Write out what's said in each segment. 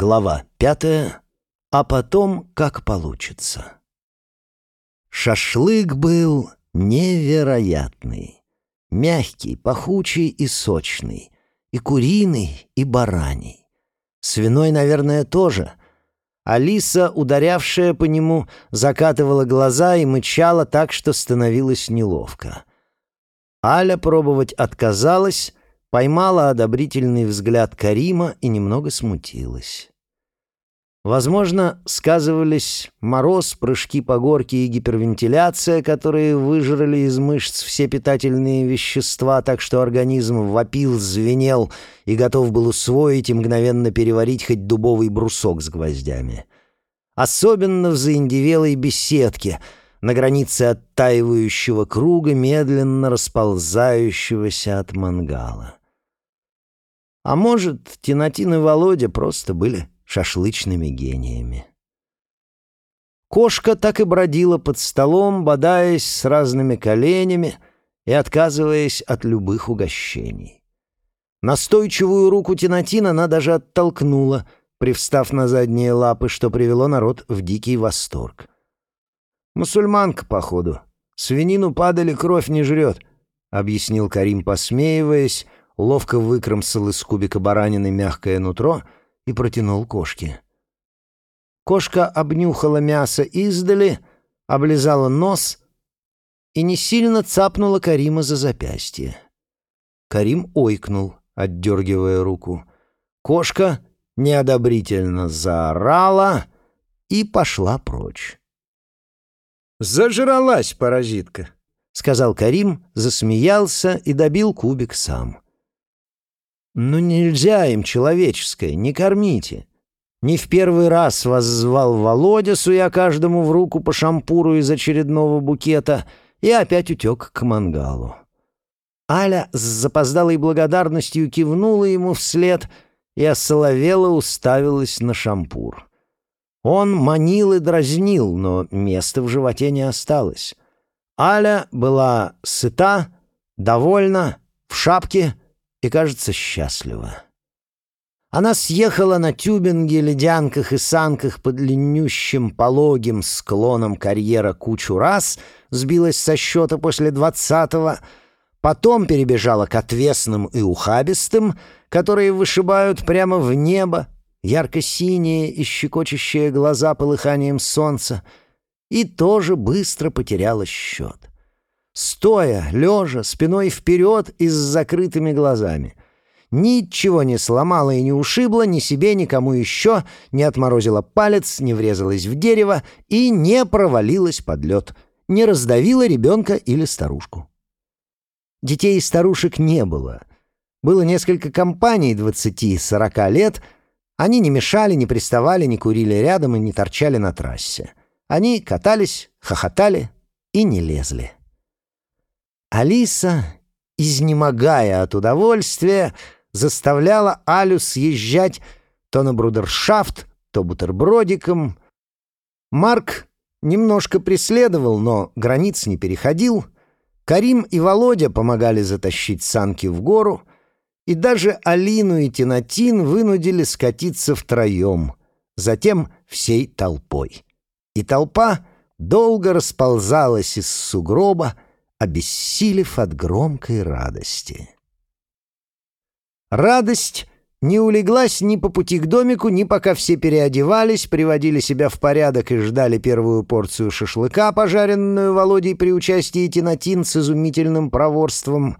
Глава пятая. А потом как получится. Шашлык был невероятный. Мягкий, пахучий и сочный. И куриный, и бараний. Свиной, наверное, тоже. Алиса, ударявшая по нему, закатывала глаза и мычала так, что становилось неловко. Аля пробовать отказалась, поймала одобрительный взгляд Карима и немного смутилась. Возможно, сказывались мороз, прыжки по горке и гипервентиляция, которые выжрали из мышц все питательные вещества, так что организм вопил, звенел и готов был усвоить и мгновенно переварить хоть дубовый брусок с гвоздями. Особенно в заиндевелой беседке, на границе оттаивающего круга, медленно расползающегося от мангала. А может, Тинатин и Володя просто были шашлычными гениями. Кошка так и бродила под столом, бодаясь с разными коленями и отказываясь от любых угощений. Настойчивую руку Тинатина она даже оттолкнула, привстав на задние лапы, что привело народ в дикий восторг. «Мусульманка, походу. Свинину падали, кровь не жрет», — объяснил Карим, посмеиваясь, ловко выкромсал из кубика баранины мягкое нутро — и протянул кошке. Кошка обнюхала мясо издали, облизала нос и не сильно цапнула Карима за запястье. Карим ойкнул, отдергивая руку. Кошка неодобрительно заорала и пошла прочь. «Зажралась, паразитка!» — сказал Карим, засмеялся и добил кубик сам. «Ну нельзя им человеческое, не кормите». Не в первый раз вас звал Володя, суя каждому в руку по шампуру из очередного букета, и опять утек к мангалу. Аля с запоздалой благодарностью кивнула ему вслед и осоловела уставилась на шампур. Он манил и дразнил, но места в животе не осталось. Аля была сыта, довольна, в шапке — и, кажется, счастлива. Она съехала на тюбинге, ледянках и санках под длиннющим пологим склоном карьера кучу раз, сбилась со счета после двадцатого, потом перебежала к отвесным и ухабистым, которые вышибают прямо в небо, ярко-синие и щекочущие глаза полыханием солнца, и тоже быстро потеряла счет стоя, лежа, спиной вперед и с закрытыми глазами. Ничего не сломала и не ушибла ни себе, ни кому еще, не отморозила палец, не врезалась в дерево и не провалилась под лед, не раздавила ребенка или старушку. Детей и старушек не было. Было несколько компаний двадцати-сорока лет. Они не мешали, не приставали, не курили рядом и не торчали на трассе. Они катались, хохотали и не лезли. Алиса, изнемогая от удовольствия, заставляла Алю съезжать то на брудершафт, то бутербродиком. Марк немножко преследовал, но границ не переходил. Карим и Володя помогали затащить санки в гору, и даже Алину и Тинатин вынудили скатиться втроем, затем всей толпой. И толпа долго расползалась из сугроба, обессилев от громкой радости. Радость не улеглась ни по пути к домику, ни пока все переодевались, приводили себя в порядок и ждали первую порцию шашлыка, пожаренную Володей при участии Тинатин с изумительным проворством.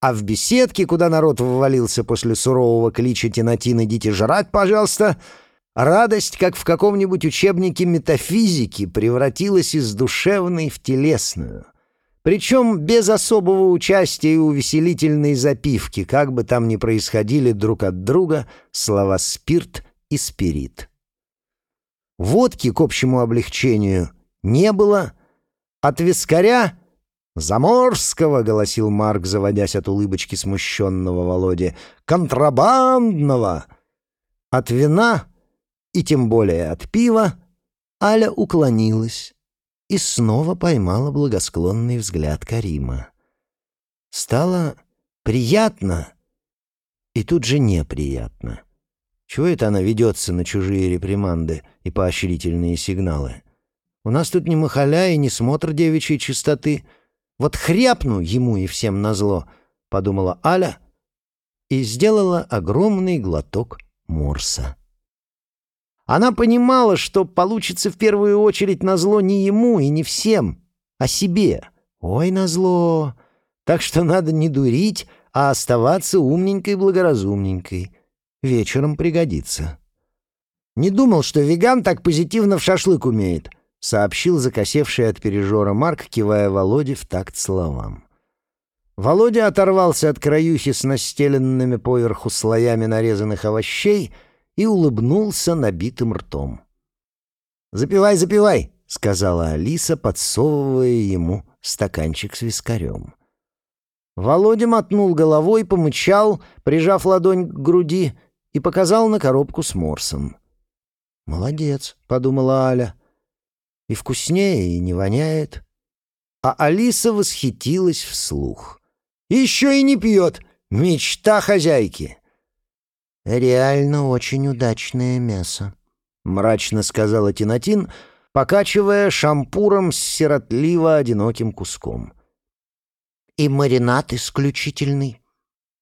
А в беседке, куда народ ввалился после сурового клича Тинатин «Идите жрать, пожалуйста!», радость, как в каком-нибудь учебнике метафизики, превратилась из душевной в телесную — причем без особого участия и увеселительной запивки, как бы там ни происходили друг от друга слова «спирт» и «спирит». Водки, к общему облегчению, не было. От вискаря «Заморского», — голосил Марк, заводясь от улыбочки смущенного Володи, «контрабандного». От вина, и тем более от пива, Аля уклонилась и снова поймала благосклонный взгляд Карима. Стало приятно и тут же неприятно. Чего это она ведется на чужие реприманды и поощрительные сигналы? У нас тут не махаля и не смотр девичьей чистоты. Вот хряпну ему и всем назло, — подумала Аля и сделала огромный глоток морса. Она понимала, что получится в первую очередь назло не ему и не всем, а себе. Ой, назло! Так что надо не дурить, а оставаться умненькой-благоразумненькой. Вечером пригодится. «Не думал, что веган так позитивно в шашлык умеет», — сообщил закосевший от пережора Марк, кивая Володе в такт словам. Володя оторвался от краюхи с настеленными поверху слоями нарезанных овощей и улыбнулся набитым ртом. «Запивай, запивай!» — сказала Алиса, подсовывая ему стаканчик с вискарем. Володя мотнул головой, помычал, прижав ладонь к груди, и показал на коробку с морсом. «Молодец», — подумала Аля. «И вкуснее, и не воняет». А Алиса восхитилась вслух. «Еще и не пьет! Мечта хозяйки!» «Реально очень удачное мясо», — мрачно сказала Тинатин, покачивая шампуром с сиротливо одиноким куском. И маринад исключительный.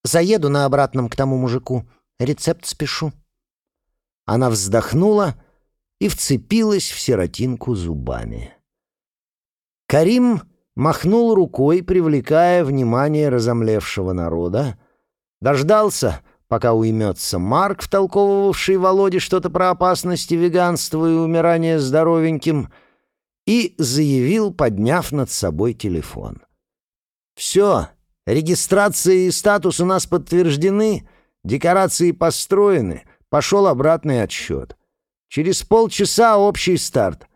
Заеду на обратном к тому мужику. Рецепт спешу». Она вздохнула и вцепилась в сиротинку зубами. Карим махнул рукой, привлекая внимание разомлевшего народа, дождался, пока уймется Марк, втолковывавший Володе что-то про опасности веганства и умирания здоровеньким, и заявил, подняв над собой телефон. Все, регистрация и статус у нас подтверждены, декорации построены, пошел обратный отсчет. Через полчаса общий старт.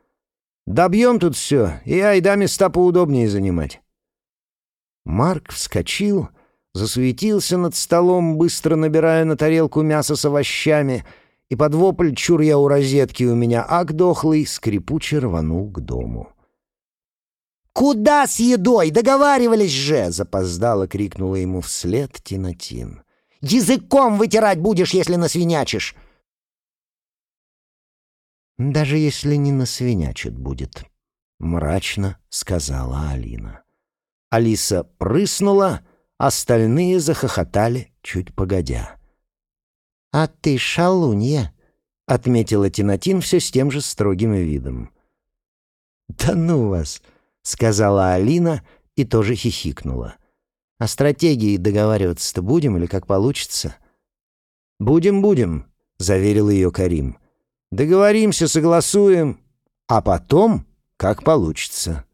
Добьем тут все, и айда места поудобнее занимать. Марк вскочил, засуетился над столом, быстро набирая на тарелку мясо с овощами, и под вопль «Чур я у розетки, у меня ак дохлый» скрипуче рванул к дому. «Куда с едой? Договаривались же!» — запоздало крикнула ему вслед Тинатин. «Языком вытирать будешь, если насвинячишь!» «Даже если не насвинячит будет», — мрачно сказала Алина. Алиса прыснула, остальные захохотали чуть погодя. «А ты шалунья», — отметила Тинатин все с тем же строгим видом. «Да ну вас!» — сказала Алина и тоже хихикнула. «О стратегии договариваться-то будем или как получится?» «Будем, будем», — заверил ее Карим. «Договоримся, согласуем, а потом как получится».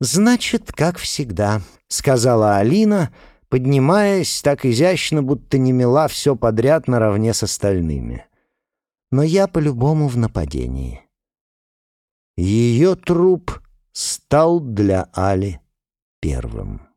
«Значит, как всегда», — сказала Алина, поднимаясь так изящно, будто не мела все подряд наравне с остальными. «Но я по-любому в нападении». Ее труп стал для Али первым.